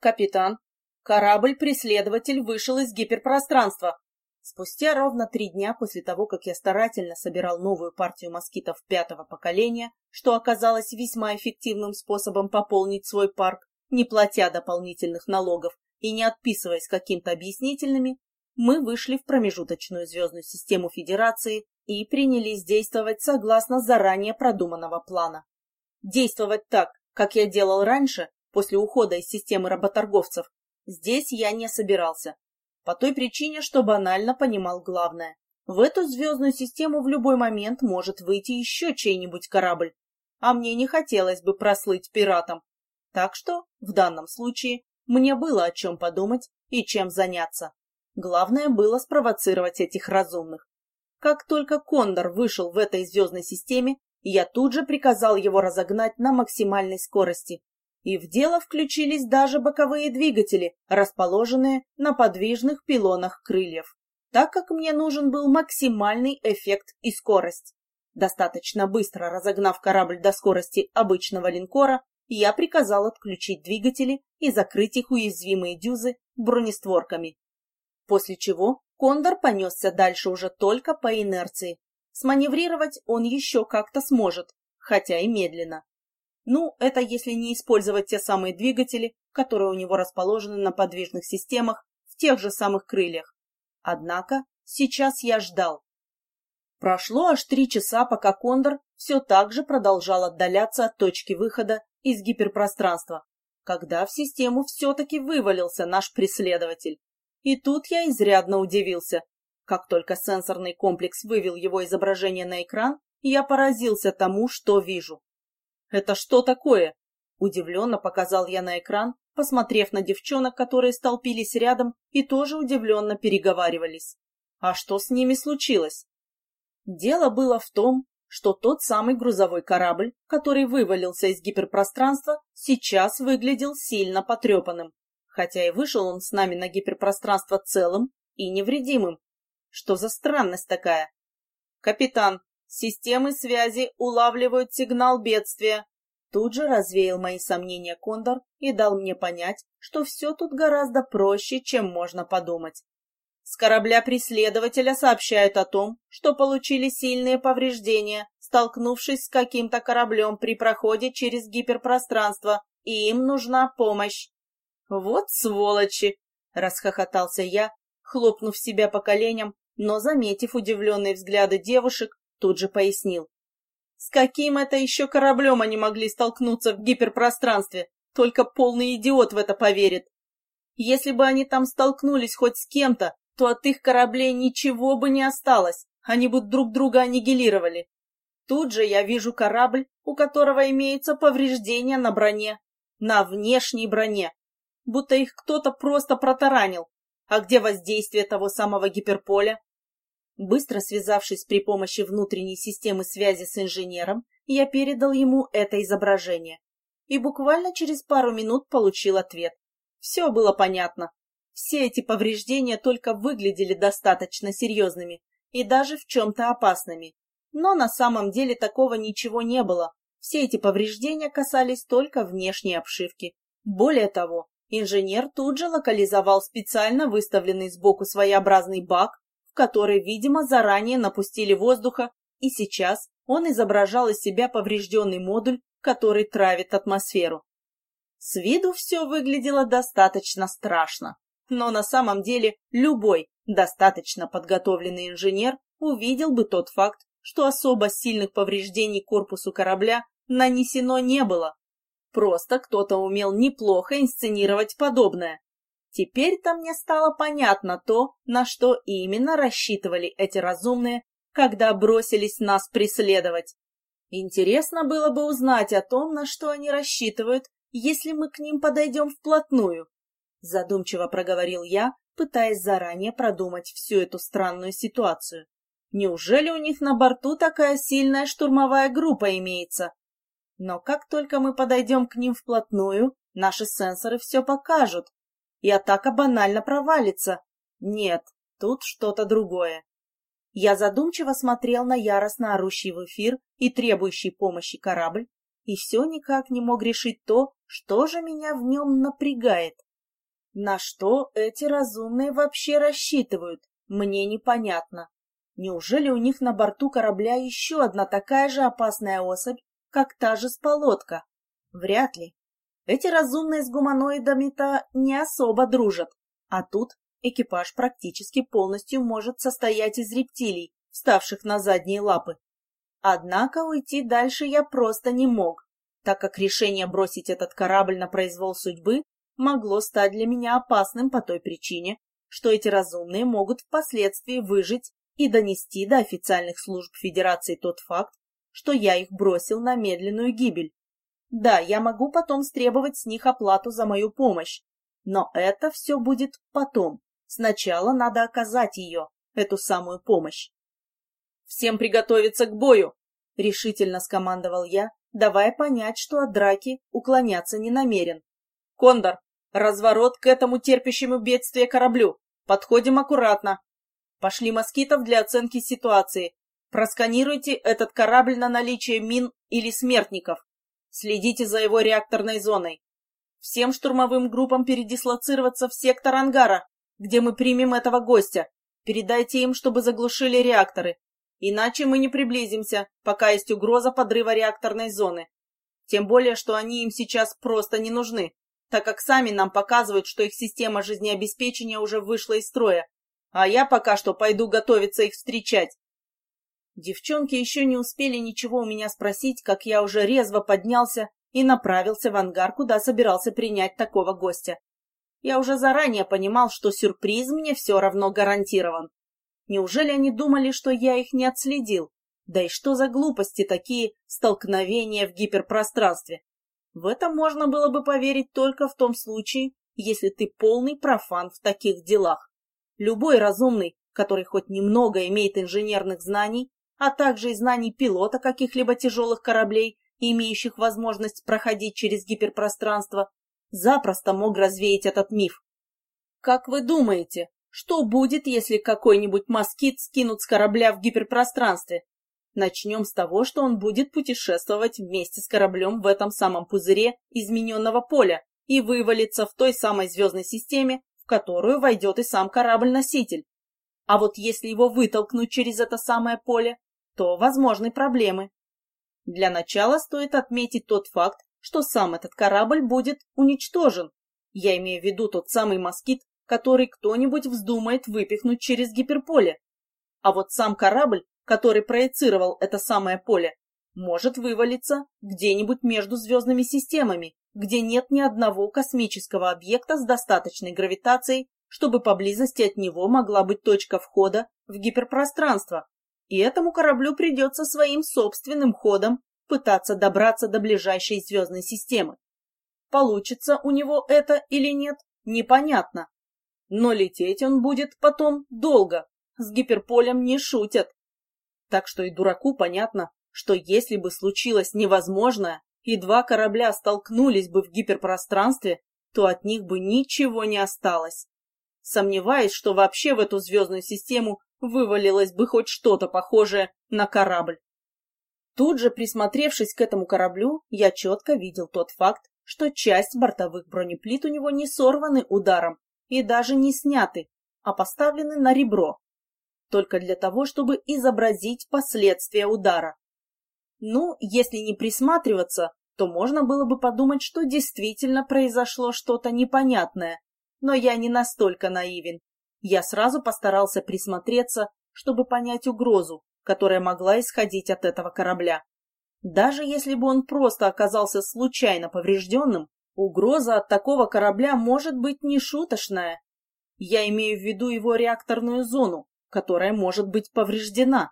Капитан, корабль-преследователь вышел из гиперпространства. Спустя ровно три дня после того, как я старательно собирал новую партию москитов пятого поколения, что оказалось весьма эффективным способом пополнить свой парк, не платя дополнительных налогов и не отписываясь каким-то объяснительными, мы вышли в промежуточную звездную систему Федерации и принялись действовать согласно заранее продуманного плана. Действовать так, как я делал раньше, после ухода из системы работорговцев, здесь я не собирался. По той причине, что банально понимал главное. В эту звездную систему в любой момент может выйти еще чей-нибудь корабль, а мне не хотелось бы прослыть пиратом. Так что, в данном случае, мне было о чем подумать и чем заняться. Главное было спровоцировать этих разумных. Как только Кондор вышел в этой звездной системе, я тут же приказал его разогнать на максимальной скорости. И в дело включились даже боковые двигатели, расположенные на подвижных пилонах крыльев, так как мне нужен был максимальный эффект и скорость. Достаточно быстро разогнав корабль до скорости обычного линкора, я приказал отключить двигатели и закрыть их уязвимые дюзы бронестворками. После чего Кондор понесся дальше уже только по инерции. Сманеврировать он еще как-то сможет, хотя и медленно. Ну, это если не использовать те самые двигатели, которые у него расположены на подвижных системах в тех же самых крыльях. Однако сейчас я ждал. Прошло аж три часа, пока Кондор все так же продолжал отдаляться от точки выхода из гиперпространства, когда в систему все-таки вывалился наш преследователь. И тут я изрядно удивился. Как только сенсорный комплекс вывел его изображение на экран, я поразился тому, что вижу. «Это что такое?» Удивленно показал я на экран, посмотрев на девчонок, которые столпились рядом и тоже удивленно переговаривались. А что с ними случилось? Дело было в том, что тот самый грузовой корабль, который вывалился из гиперпространства, сейчас выглядел сильно потрепанным, хотя и вышел он с нами на гиперпространство целым и невредимым. Что за странность такая? Капитан, системы связи улавливают сигнал бедствия. Тут же развеял мои сомнения Кондор и дал мне понять, что все тут гораздо проще, чем можно подумать. С корабля преследователя сообщают о том, что получили сильные повреждения, столкнувшись с каким-то кораблем при проходе через гиперпространство, и им нужна помощь. «Вот сволочи!» — расхохотался я, хлопнув себя по коленям, но, заметив удивленные взгляды девушек, тут же пояснил. С каким это еще кораблем они могли столкнуться в гиперпространстве? Только полный идиот в это поверит. Если бы они там столкнулись хоть с кем-то, то от их кораблей ничего бы не осталось, они бы друг друга аннигилировали. Тут же я вижу корабль, у которого имеются повреждения на броне, на внешней броне, будто их кто-то просто протаранил. А где воздействие того самого гиперполя? Быстро связавшись при помощи внутренней системы связи с инженером, я передал ему это изображение. И буквально через пару минут получил ответ. Все было понятно. Все эти повреждения только выглядели достаточно серьезными и даже в чем-то опасными. Но на самом деле такого ничего не было. Все эти повреждения касались только внешней обшивки. Более того, инженер тут же локализовал специально выставленный сбоку своеобразный бак, который, видимо, заранее напустили воздуха, и сейчас он изображал из себя поврежденный модуль, который травит атмосферу. С виду все выглядело достаточно страшно. Но на самом деле любой достаточно подготовленный инженер увидел бы тот факт, что особо сильных повреждений корпусу корабля нанесено не было. Просто кто-то умел неплохо инсценировать подобное. Теперь-то мне стало понятно то, на что именно рассчитывали эти разумные, когда бросились нас преследовать. Интересно было бы узнать о том, на что они рассчитывают, если мы к ним подойдем вплотную. Задумчиво проговорил я, пытаясь заранее продумать всю эту странную ситуацию. Неужели у них на борту такая сильная штурмовая группа имеется? Но как только мы подойдем к ним вплотную, наши сенсоры все покажут, и атака банально провалится. Нет, тут что-то другое. Я задумчиво смотрел на яростно орущий в эфир и требующий помощи корабль, и все никак не мог решить то, что же меня в нем напрягает. На что эти разумные вообще рассчитывают, мне непонятно. Неужели у них на борту корабля еще одна такая же опасная особь, как та же сполотка? Вряд ли. Эти разумные с гуманоидами-то не особо дружат, а тут экипаж практически полностью может состоять из рептилий, вставших на задние лапы. Однако уйти дальше я просто не мог, так как решение бросить этот корабль на произвол судьбы могло стать для меня опасным по той причине, что эти разумные могут впоследствии выжить и донести до официальных служб Федерации тот факт, что я их бросил на медленную гибель. Да, я могу потом стребовать с них оплату за мою помощь, но это все будет потом. Сначала надо оказать ее, эту самую помощь. «Всем приготовиться к бою!» — решительно скомандовал я, давая понять, что от драки уклоняться не намерен. «Кондор, разворот к этому терпящему бедствие кораблю. Подходим аккуратно. Пошли москитов для оценки ситуации. Просканируйте этот корабль на наличие мин или смертников. Следите за его реакторной зоной. Всем штурмовым группам передислоцироваться в сектор ангара, где мы примем этого гостя. Передайте им, чтобы заглушили реакторы. Иначе мы не приблизимся, пока есть угроза подрыва реакторной зоны. Тем более, что они им сейчас просто не нужны, так как сами нам показывают, что их система жизнеобеспечения уже вышла из строя. А я пока что пойду готовиться их встречать. Девчонки еще не успели ничего у меня спросить, как я уже резво поднялся и направился в ангар, куда собирался принять такого гостя. Я уже заранее понимал, что сюрприз мне все равно гарантирован. Неужели они думали, что я их не отследил? Да и что за глупости такие столкновения в гиперпространстве? В это можно было бы поверить только в том случае, если ты полный профан в таких делах. Любой разумный, который хоть немного имеет инженерных знаний, а также и знаний пилота каких-либо тяжелых кораблей, имеющих возможность проходить через гиперпространство, запросто мог развеять этот миф. Как вы думаете, что будет, если какой-нибудь москит скинут с корабля в гиперпространстве? Начнем с того, что он будет путешествовать вместе с кораблем в этом самом пузыре измененного поля и вывалится в той самой звездной системе, в которую войдет и сам корабль-носитель. А вот если его вытолкнуть через это самое поле, то возможны проблемы. Для начала стоит отметить тот факт, что сам этот корабль будет уничтожен. Я имею в виду тот самый москит, который кто-нибудь вздумает выпихнуть через гиперполе. А вот сам корабль, который проецировал это самое поле, может вывалиться где-нибудь между звездными системами, где нет ни одного космического объекта с достаточной гравитацией, чтобы поблизости от него могла быть точка входа в гиперпространство. И этому кораблю придется своим собственным ходом пытаться добраться до ближайшей звездной системы. Получится у него это или нет, непонятно, но лететь он будет потом долго. С гиперполем не шутят. Так что и дураку понятно, что если бы случилось невозможное, и два корабля столкнулись бы в гиперпространстве, то от них бы ничего не осталось. Сомневаюсь, что вообще в эту звездную систему вывалилось бы хоть что-то похожее на корабль. Тут же, присмотревшись к этому кораблю, я четко видел тот факт, что часть бортовых бронеплит у него не сорваны ударом, и даже не сняты, а поставлены на ребро, только для того, чтобы изобразить последствия удара. Ну, если не присматриваться, то можно было бы подумать, что действительно произошло что-то непонятное, но я не настолько наивен. Я сразу постарался присмотреться, чтобы понять угрозу, которая могла исходить от этого корабля. Даже если бы он просто оказался случайно поврежденным, Угроза от такого корабля может быть нешуточная. Я имею в виду его реакторную зону, которая может быть повреждена.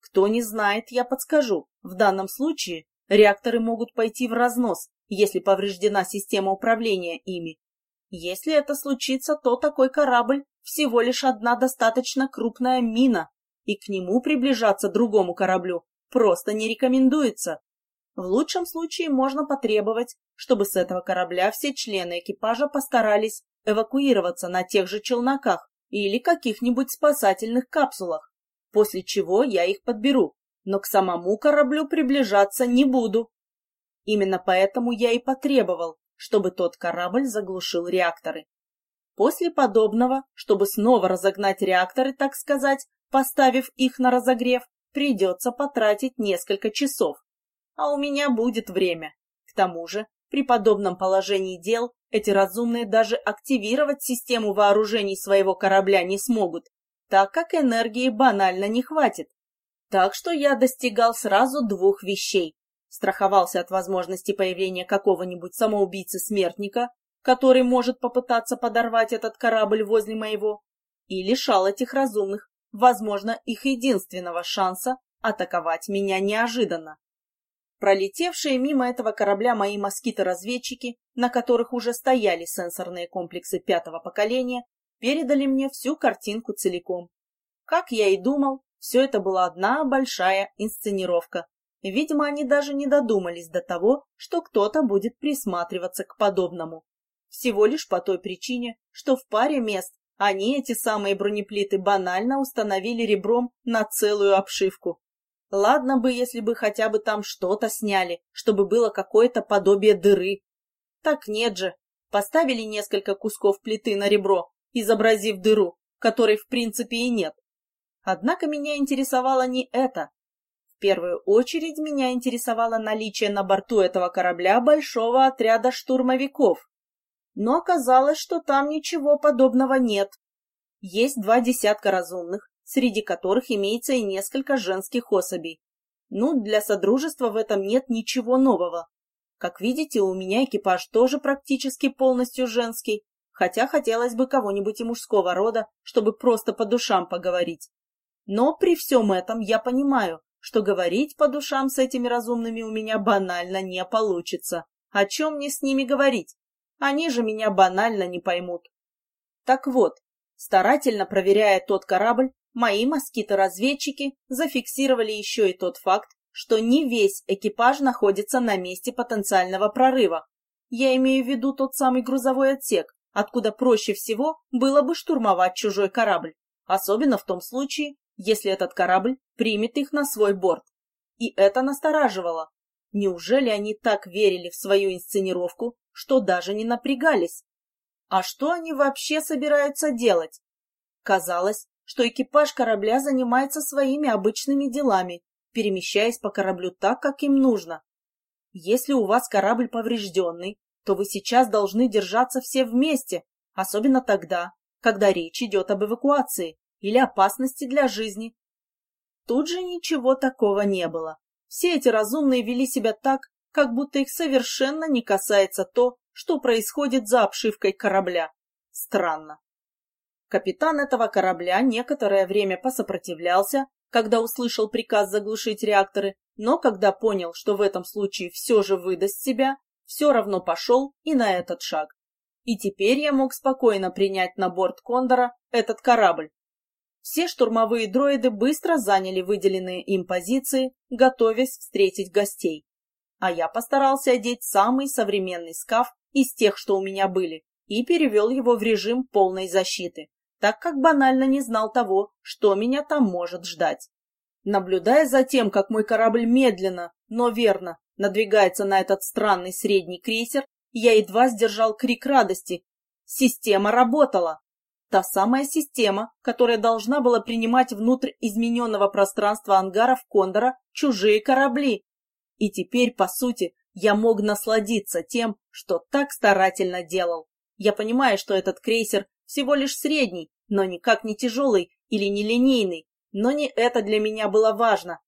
Кто не знает, я подскажу. В данном случае реакторы могут пойти в разнос, если повреждена система управления ими. Если это случится, то такой корабль всего лишь одна достаточно крупная мина, и к нему приближаться другому кораблю просто не рекомендуется. В лучшем случае можно потребовать, чтобы с этого корабля все члены экипажа постарались эвакуироваться на тех же челноках или каких-нибудь спасательных капсулах, после чего я их подберу, но к самому кораблю приближаться не буду. Именно поэтому я и потребовал, чтобы тот корабль заглушил реакторы. После подобного, чтобы снова разогнать реакторы, так сказать, поставив их на разогрев, придется потратить несколько часов. А у меня будет время. К тому же, при подобном положении дел, эти разумные даже активировать систему вооружений своего корабля не смогут, так как энергии банально не хватит. Так что я достигал сразу двух вещей. Страховался от возможности появления какого-нибудь самоубийцы-смертника, который может попытаться подорвать этот корабль возле моего, и лишал этих разумных, возможно, их единственного шанса атаковать меня неожиданно. Пролетевшие мимо этого корабля мои москиты-разведчики, на которых уже стояли сенсорные комплексы пятого поколения, передали мне всю картинку целиком. Как я и думал, все это была одна большая инсценировка. Видимо, они даже не додумались до того, что кто-то будет присматриваться к подобному. Всего лишь по той причине, что в паре мест они эти самые бронеплиты банально установили ребром на целую обшивку. Ладно бы, если бы хотя бы там что-то сняли, чтобы было какое-то подобие дыры. Так нет же. Поставили несколько кусков плиты на ребро, изобразив дыру, которой в принципе и нет. Однако меня интересовало не это. Первую очередь меня интересовало наличие на борту этого корабля большого отряда штурмовиков. Но оказалось, что там ничего подобного нет. Есть два десятка разумных, среди которых имеется и несколько женских особей. Ну, для Содружества в этом нет ничего нового. Как видите, у меня экипаж тоже практически полностью женский, хотя хотелось бы кого-нибудь и мужского рода, чтобы просто по душам поговорить. Но при всем этом я понимаю, что говорить по душам с этими разумными у меня банально не получится. О чем мне с ними говорить? Они же меня банально не поймут. Так вот, старательно проверяя тот корабль, Мои москиты-разведчики зафиксировали еще и тот факт, что не весь экипаж находится на месте потенциального прорыва. Я имею в виду тот самый грузовой отсек, откуда проще всего было бы штурмовать чужой корабль, особенно в том случае, если этот корабль примет их на свой борт. И это настораживало. Неужели они так верили в свою инсценировку, что даже не напрягались? А что они вообще собираются делать? Казалось, что экипаж корабля занимается своими обычными делами, перемещаясь по кораблю так, как им нужно. Если у вас корабль поврежденный, то вы сейчас должны держаться все вместе, особенно тогда, когда речь идет об эвакуации или опасности для жизни. Тут же ничего такого не было. Все эти разумные вели себя так, как будто их совершенно не касается то, что происходит за обшивкой корабля. Странно. Капитан этого корабля некоторое время посопротивлялся, когда услышал приказ заглушить реакторы, но когда понял, что в этом случае все же выдаст себя, все равно пошел и на этот шаг. И теперь я мог спокойно принять на борт Кондора этот корабль. Все штурмовые дроиды быстро заняли выделенные им позиции, готовясь встретить гостей. А я постарался одеть самый современный скаф из тех, что у меня были, и перевел его в режим полной защиты так как банально не знал того, что меня там может ждать. Наблюдая за тем, как мой корабль медленно, но верно надвигается на этот странный средний крейсер, я едва сдержал крик радости. Система работала. Та самая система, которая должна была принимать внутрь измененного пространства ангаров Кондора чужие корабли. И теперь, по сути, я мог насладиться тем, что так старательно делал. Я понимаю, что этот крейсер всего лишь средний, но никак не тяжелый или не линейный. Но не это для меня было важно.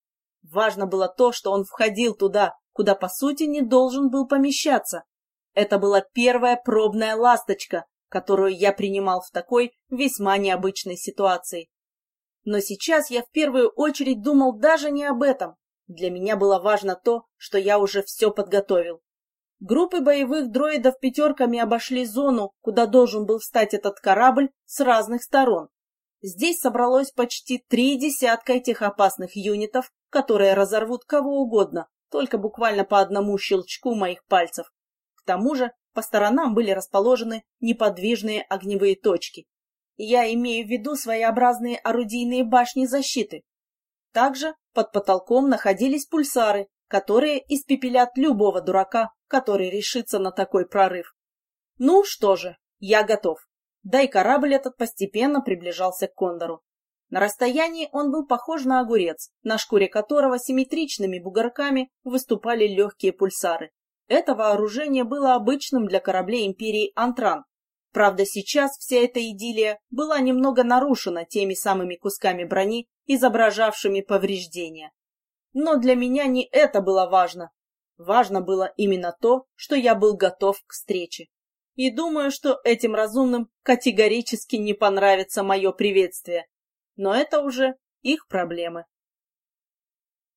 Важно было то, что он входил туда, куда по сути не должен был помещаться. Это была первая пробная ласточка, которую я принимал в такой весьма необычной ситуации. Но сейчас я в первую очередь думал даже не об этом. Для меня было важно то, что я уже все подготовил. Группы боевых дроидов пятерками обошли зону, куда должен был встать этот корабль, с разных сторон. Здесь собралось почти три десятка этих опасных юнитов, которые разорвут кого угодно, только буквально по одному щелчку моих пальцев. К тому же по сторонам были расположены неподвижные огневые точки. Я имею в виду своеобразные орудийные башни защиты. Также под потолком находились пульсары, которые испепелят любого дурака, который решится на такой прорыв. Ну что же, я готов. Да и корабль этот постепенно приближался к Кондору. На расстоянии он был похож на огурец, на шкуре которого симметричными бугорками выступали легкие пульсары. Это вооружение было обычным для кораблей империи Антран. Правда, сейчас вся эта идиллия была немного нарушена теми самыми кусками брони, изображавшими повреждения. Но для меня не это было важно. Важно было именно то, что я был готов к встрече. И думаю, что этим разумным категорически не понравится мое приветствие. Но это уже их проблемы.